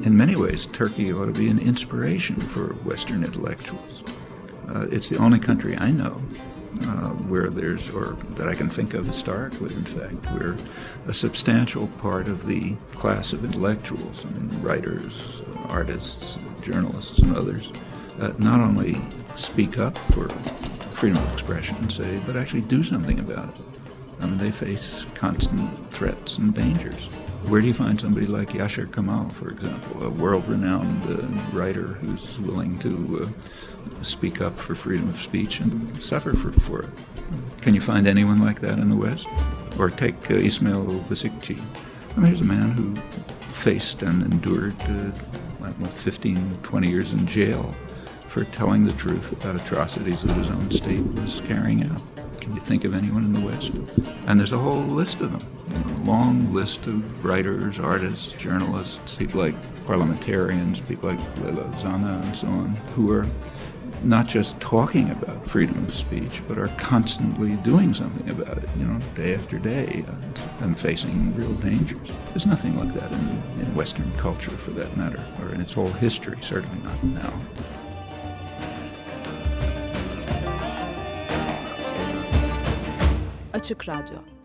In many ways, Turkey ought to be an inspiration for Western intellectuals. Uh, it's the only country I know uh, where there's, or that I can think of historically, in fact, where a substantial part of the class of intellectuals, I mean, writers, artists, journalists, and others, uh, not only speak up for freedom of expression, say, but actually do something about it. I mean, they face constant threats and dangers. Where do you find somebody like Yashar Kemal, for example, a world-renowned uh, writer who's willing to uh, speak up for freedom of speech and suffer for, for it? Can you find anyone like that in the West? Or take uh, Ismail Besikci. I mean, he's a man who faced and endured uh, like 15, 20 years in jail for telling the truth about atrocities that his own state was carrying out. Can you think of anyone in the West? And there's a whole list of them, know, long list of writers, artists, journalists, people like parliamentarians, people like Leyla Zana and so on, who are not just talking about freedom of speech, but are constantly doing something about it, you know, day after day, and, and facing real dangers. There's nothing like that in, in Western culture, for that matter, or in its whole history, certainly not now. Açık Radyo